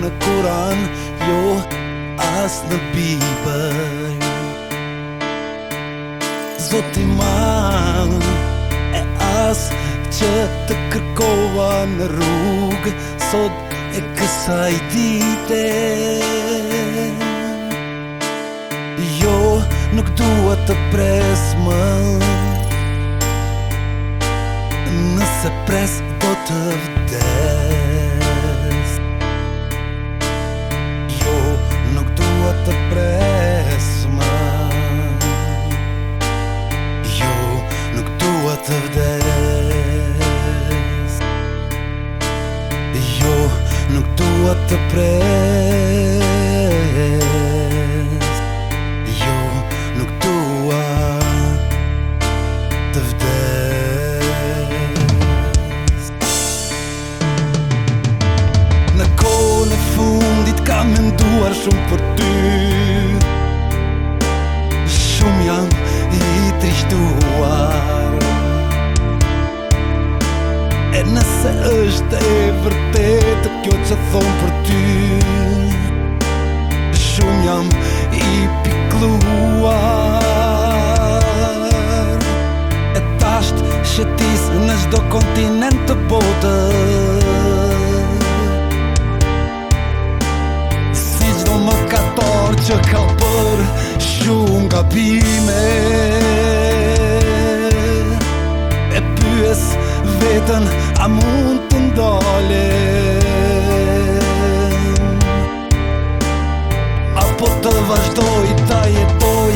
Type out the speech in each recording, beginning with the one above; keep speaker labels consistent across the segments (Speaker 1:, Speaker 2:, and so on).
Speaker 1: në Koran Jo, as në Biber Zot i malë E as që të kërkova në rrugë Sot e kësaj dite Jo, nuk duhet të pres më Nëse pres do po të vdes Nuk dua të prez Jo, nuk dua të vdes Në kone fundit kam menduar shumë për është e vërtetë kjo që thonë për ty Shumë jam i pikluar E tashtë shëtis në shdo kontinent të botë Si qdo më ka që ka për shumë nga pime E pyes vetën a mund falen Apo të vazhdoj ta jetoj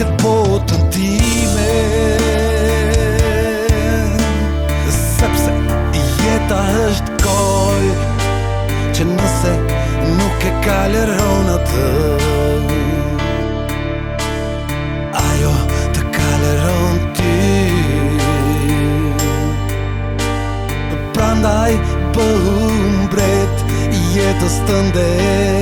Speaker 1: këtë botën time Sepse jeta është koj Që nëse nuk e kalëron atë Nuk atë understand it